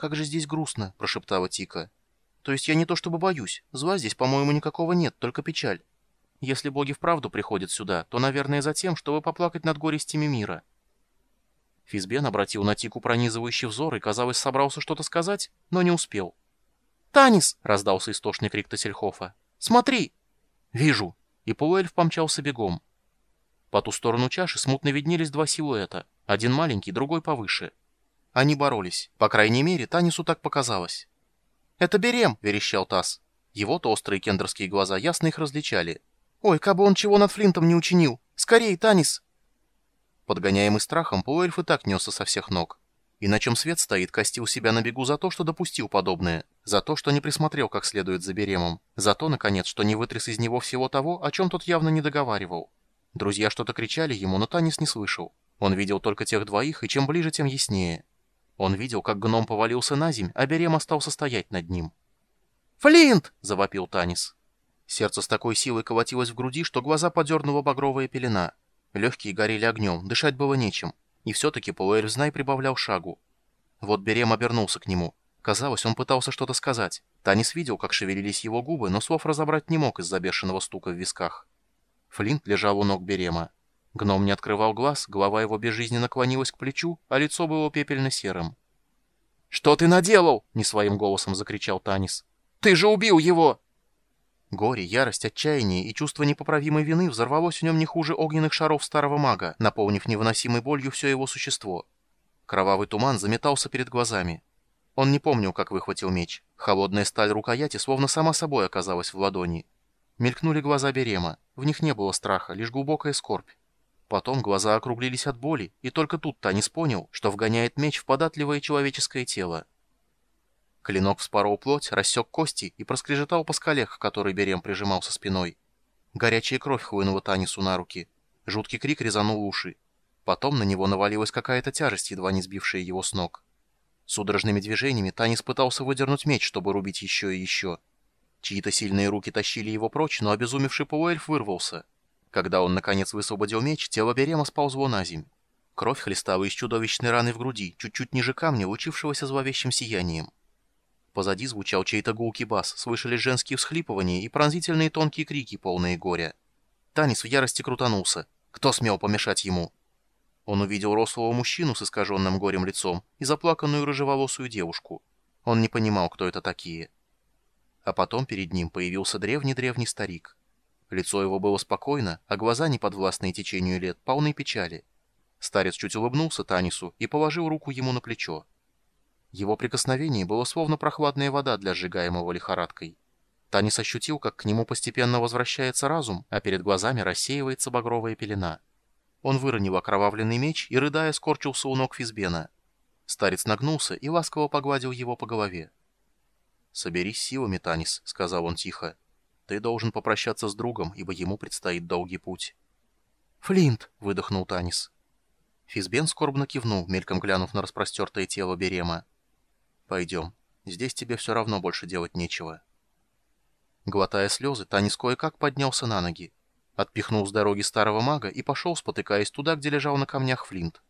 как же здесь грустно», — прошептала Тика. «То есть я не то чтобы боюсь. Зла здесь, по-моему, никакого нет, только печаль. Если боги вправду приходят сюда, то, наверное, за тем, чтобы поплакать над горестями мира». Физбен обратил на Тику пронизывающий взор и, казалось, собрался что-то сказать, но не успел. «Танис!» — раздался истошный крик Тассельхофа. «Смотри!» «Вижу!» И полуэльф помчался бегом. По ту сторону чаши смутно виднелись два силуэта. Один маленький, другой повыше. Они боролись. По крайней мере, Танису так показалось. «Это Берем!» — верещал Тасс. Его-то острые кендерские глаза ясно их различали. «Ой, кабы он чего над Флинтом не учинил! Скорей, Танис!» Подгоняемый страхом, полуэльф и так несся со всех ног. И на чем свет стоит, костил себя на бегу за то, что допустил подобное, за то, что не присмотрел как следует за Беремом, за то, наконец, что не вытряс из него всего того, о чем тот явно не договаривал. Друзья что-то кричали ему, но Танис не слышал. Он видел только тех двоих, и чем ближе, тем яснее. Он видел, как гном повалился на земь, а Берем остался стоять над ним. «Флинт!» — завопил Танис. Сердце с такой силой колотилось в груди, что глаза подернула багровая пелена. Легкие горели огнем, дышать было нечем. И все-таки Пауэль знай прибавлял шагу. Вот Берем обернулся к нему. Казалось, он пытался что-то сказать. Танис видел, как шевелились его губы, но слов разобрать не мог из-за бешеного стука в висках. Флинт лежал у ног Берема. Гном не открывал глаз, голова его безжизненно клонилась к плечу, а лицо было пепельно-серым. «Что ты наделал?» — не своим голосом закричал Танис. «Ты же убил его!» Горе, ярость, отчаяние и чувство непоправимой вины взорвалось в нем не хуже огненных шаров старого мага, наполнив невыносимой болью все его существо. Кровавый туман заметался перед глазами. Он не помнил, как выхватил меч. Холодная сталь рукояти словно сама собой оказалась в ладони. Мелькнули глаза Берема. В них не было страха, лишь глубокая скорбь. Потом глаза округлились от боли, и только тут Танис понял, что вгоняет меч в податливое человеческое тело. Клинок вспорол плоть, рассек кости и проскрежетал по скале, к которой Берем прижимался спиной. Горячая кровь хлынула Танису на руки. Жуткий крик резанул уши. Потом на него навалилась какая-то тяжесть, едва не сбившая его с ног. Судорожными движениями Танис пытался выдернуть меч, чтобы рубить еще и еще. Чьи-то сильные руки тащили его прочь, но обезумевший полуэльф вырвался. Когда он, наконец, высвободил меч, тело Берема сползло на земь. Кровь хлестала из чудовищной раны в груди, чуть-чуть ниже камня, лучившегося зловещим сиянием. Позади звучал чей-то гулкий бас, слышались женские всхлипывания и пронзительные тонкие крики, полные горя. Танис в ярости крутанулся. Кто смел помешать ему? Он увидел рослого мужчину с искаженным горем лицом и заплаканную рыжеволосую девушку. Он не понимал, кто это такие. А потом перед ним появился древний-древний старик. Лицо его было спокойно, а глаза, не подвластные течению лет, полны печали. Старец чуть улыбнулся Танису и положил руку ему на плечо. Его прикосновение было словно прохладная вода для сжигаемого лихорадкой. Танис ощутил, как к нему постепенно возвращается разум, а перед глазами рассеивается багровая пелена. Он выронил окровавленный меч и, рыдая, скорчился у ног Физбена. Старец нагнулся и ласково погладил его по голове. «Соберись силами, Танис», — сказал он тихо. «Ты должен попрощаться с другом, ибо ему предстоит долгий путь». «Флинт!» — выдохнул Танис. Физбен скорбно кивнул, мельком глянув на распростертое тело Берема. «Пойдем. Здесь тебе все равно больше делать нечего». Глотая слезы, Танис кое-как поднялся на ноги. Отпихнул с дороги старого мага и пошел, спотыкаясь туда, где лежал на камнях Флинт.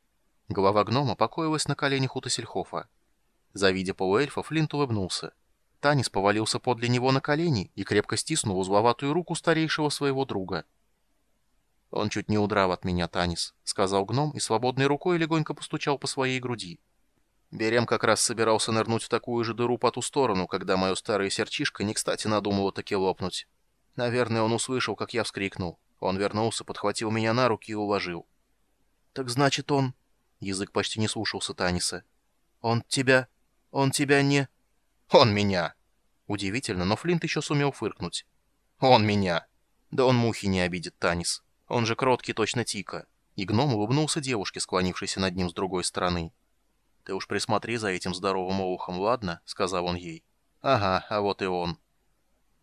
Голова гнома покоилась на коленях у Тассельхофа. Завидя полуэльфа, Флинт улыбнулся. Танис повалился подле него на колени и крепко стиснул узловатую руку старейшего своего друга. «Он чуть не удрал от меня, Танис», — сказал гном и свободной рукой легонько постучал по своей груди. Берем как раз собирался нырнуть в такую же дыру по ту сторону, когда мое старое серчишко не кстати надумало таки лопнуть. Наверное, он услышал, как я вскрикнул. Он вернулся, подхватил меня на руки и уложил. «Так значит, он...» Язык почти не слушался Таниса. «Он тебя... он тебя не...» «Он меня!» Удивительно, но Флинт еще сумел фыркнуть. «Он меня!» «Да он мухи не обидит, Танис. Он же кроткий точно Тика». И гном улыбнулся девушке, склонившейся над ним с другой стороны. «Ты уж присмотри за этим здоровым олухом, ладно?» — сказал он ей. «Ага, а вот и он».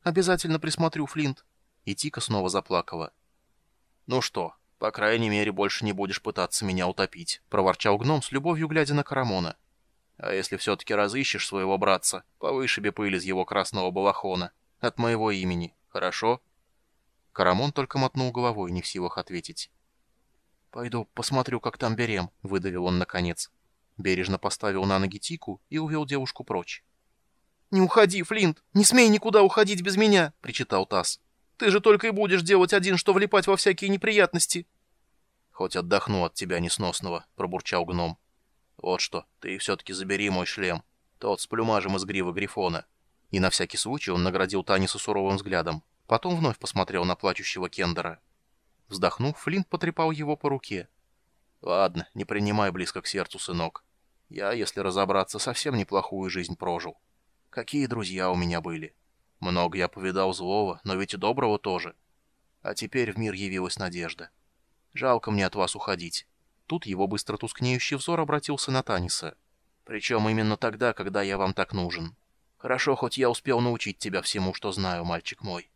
«Обязательно присмотрю, Флинт». И Тика снова заплакала. «Ну что, по крайней мере, больше не будешь пытаться меня утопить», — проворчал гном с любовью, глядя на Карамона. «А если все-таки разыщешь своего братца, повышиби пыль из его красного балахона. От моего имени, хорошо?» Карамон только мотнул головой, не в силах ответить. «Пойду посмотрю, как там Берем», — выдавил он наконец. Бережно поставил на ноги Тику и увел девушку прочь. «Не уходи, Флинт! Не смей никуда уходить без меня!» — причитал Тасс. «Ты же только и будешь делать один, что влипать во всякие неприятности!» «Хоть отдохну от тебя несносного», — пробурчал гном. «Вот что, ты все-таки забери мой шлем. Тот с плюмажем из гривы Грифона». И на всякий случай он наградил Таниса суровым взглядом. Потом вновь посмотрел на плачущего Кендера. Вздохнув, Флинт потрепал его по руке. «Ладно, не принимай близко к сердцу, сынок. Я, если разобраться, совсем неплохую жизнь прожил. Какие друзья у меня были. Много я повидал злого, но ведь и доброго тоже. А теперь в мир явилась надежда. Жалко мне от вас уходить». Тут его быстро тускнеющий взор обратился на Таниса. «Причем именно тогда, когда я вам так нужен. Хорошо, хоть я успел научить тебя всему, что знаю, мальчик мой.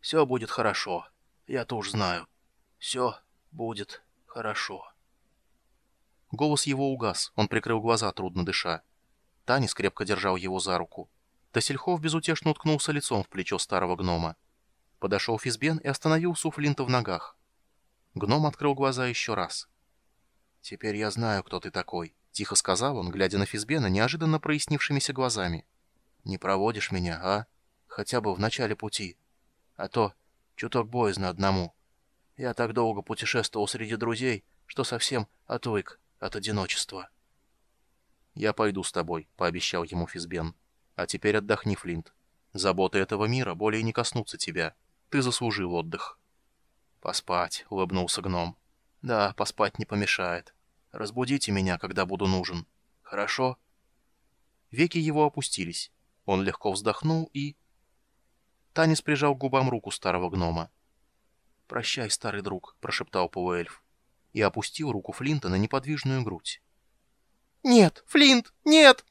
Все будет хорошо. Я-то уж знаю. Все будет хорошо». Голос его угас, он прикрыл глаза, трудно дыша. Танис крепко держал его за руку. Тасельхов безутешно уткнулся лицом в плечо старого гнома. Подошел Физбен и остановил Суфлинта в ногах. Гном открыл глаза еще раз. «Теперь я знаю, кто ты такой», — тихо сказал он, глядя на Физбена неожиданно прояснившимися глазами. «Не проводишь меня, а? Хотя бы в начале пути. А то чуток боязно одному. Я так долго путешествовал среди друзей, что совсем отвык от одиночества». «Я пойду с тобой», — пообещал ему Физбен. «А теперь отдохни, Флинт. Заботы этого мира более не коснутся тебя. Ты заслужил отдых». «Поспать», — улыбнулся гном. «Да, поспать не помешает. Разбудите меня, когда буду нужен. Хорошо?» Веки его опустились. Он легко вздохнул и... Танис прижал к губам руку старого гнома. «Прощай, старый друг», — прошептал полуэльф. И опустил руку Флинта на неподвижную грудь. «Нет, Флинт, нет!»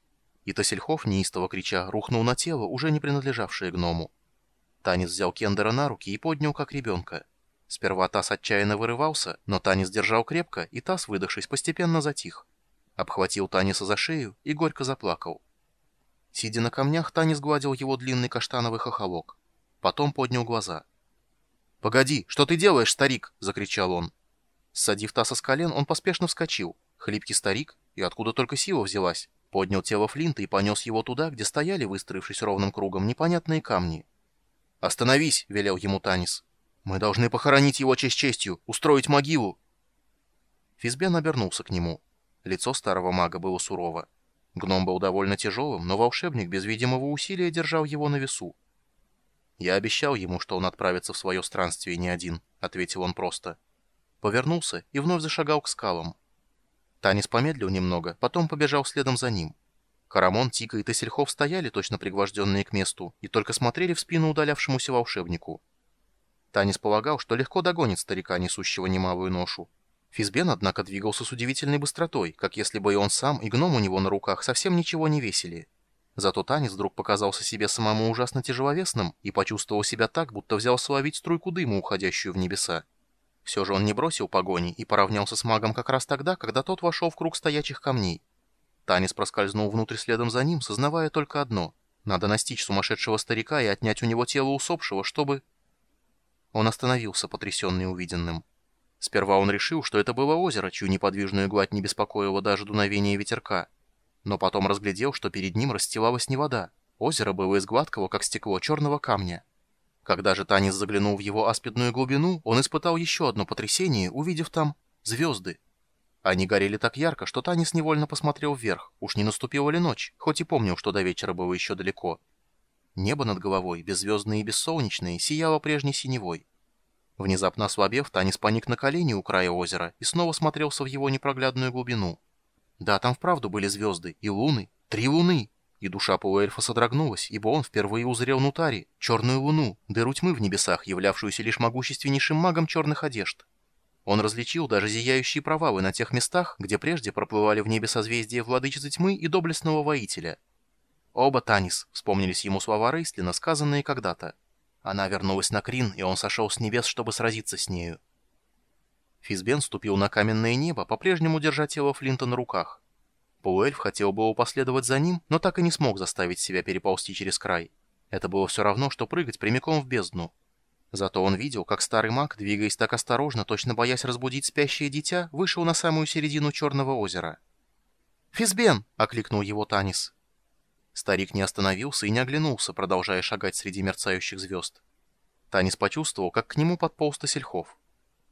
И Тасельхов, неистово крича, рухнул на тело, уже не принадлежавшее гному. Танис взял Кендера на руки и поднял, как ребенка. Сперва таз отчаянно вырывался, но Танис держал крепко, и таз, выдохшись, постепенно затих. Обхватил Таниса за шею и горько заплакал. Сидя на камнях, Танис гладил его длинный каштановый хохолок. Потом поднял глаза. «Погоди, что ты делаешь, старик?» — закричал он. Ссадив Таса с колен, он поспешно вскочил. Хлипкий старик, и откуда только сила взялась, поднял тело Флинта и понес его туда, где стояли, выстроившись ровным кругом, непонятные камни. «Остановись!» — велел ему Танис. Мы должны похоронить его честь честью, устроить могилу. Физбен обернулся к нему. Лицо старого мага было сурово. Гном был довольно тяжелым, но волшебник без видимого усилия держал его на весу. «Я обещал ему, что он отправится в свое странствие не один», — ответил он просто. Повернулся и вновь зашагал к скалам. Танис помедлил немного, потом побежал следом за ним. Карамон, Тика и Тесельхов стояли, точно пригвожденные к месту, и только смотрели в спину удалявшемуся волшебнику. Танис полагал, что легко догонит старика, несущего немалую ношу. Физбен, однако, двигался с удивительной быстротой, как если бы и он сам, и гном у него на руках совсем ничего не весили. Зато Танис вдруг показался себе самому ужасно тяжеловесным и почувствовал себя так, будто взял словить струйку дыма, уходящую в небеса. Все же он не бросил погони и поравнялся с магом как раз тогда, когда тот вошел в круг стоячих камней. Танис проскользнул внутрь следом за ним, сознавая только одно — надо настичь сумасшедшего старика и отнять у него тело усопшего, чтобы... Он остановился, потрясенный увиденным. Сперва он решил, что это было озеро, чью неподвижную гладь не беспокоило даже дуновение ветерка. Но потом разглядел, что перед ним расстилалась не вода. Озеро было из гладкого, как стекло, черного камня. Когда же Танис заглянул в его аспидную глубину, он испытал еще одно потрясение, увидев там звезды. Они горели так ярко, что Танис невольно посмотрел вверх, уж не наступила ли ночь, хоть и помнил, что до вечера было еще далеко. Небо над головой, беззвездное и бессолнечное, сияло прежней синевой. Внезапно ослабев, Танис паник на колени у края озера и снова смотрелся в его непроглядную глубину. Да, там вправду были звезды и луны, три луны, и душа полуэльфа содрогнулась, ибо он впервые узрел Нутари, черную луну, дыру тьмы в небесах, являвшуюся лишь могущественнейшим магом черных одежд. Он различил даже зияющие провалы на тех местах, где прежде проплывали в небе созвездия владычицы тьмы и доблестного воителя — Оба Танис, вспомнились ему слова Рейслина, сказанные когда-то. Она вернулась на Крин, и он сошел с небес, чтобы сразиться с нею. Физбен ступил на каменное небо, по-прежнему держа тело Флинта на руках. Полуэльф хотел было последовать за ним, но так и не смог заставить себя переползти через край. Это было все равно, что прыгать прямиком в бездну. Зато он видел, как старый маг, двигаясь так осторожно, точно боясь разбудить спящее дитя, вышел на самую середину Черного озера. «Физбен!» — окликнул его Танис. Старик не остановился и не оглянулся, продолжая шагать среди мерцающих звезд. Танис почувствовал, как к нему подполз Тасельхов.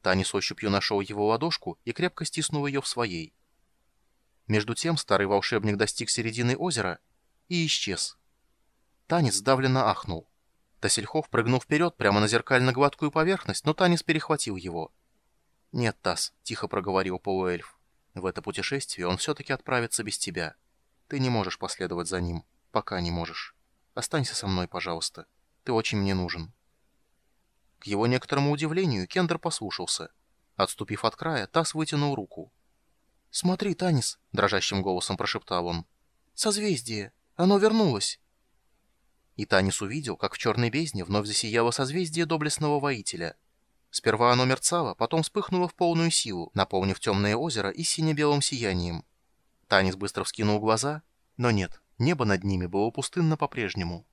Танис ощупью нашел его ладошку и крепко стиснул ее в своей. Между тем старый волшебник достиг середины озера и исчез. Танис сдавленно ахнул. Тасельхов прыгнул вперед прямо на зеркально-гладкую поверхность, но Танис перехватил его. «Нет, Тас», — тихо проговорил полуэльф. «В это путешествие он все-таки отправится без тебя. Ты не можешь последовать за ним. Пока не можешь. Останься со мной, пожалуйста. Ты очень мне нужен». К его некоторому удивлению Кендер послушался. Отступив от края, Тас вытянул руку. «Смотри, Танис», — дрожащим голосом прошептал он. «Созвездие! Оно вернулось!» И Танис увидел, как в черной бездне вновь засияло созвездие доблестного воителя. Сперва оно мерцало, потом вспыхнуло в полную силу, наполнив темное озеро и сине-белым сиянием. Танис быстро вскинул глаза, но нет, небо над ними было пустынно по-прежнему.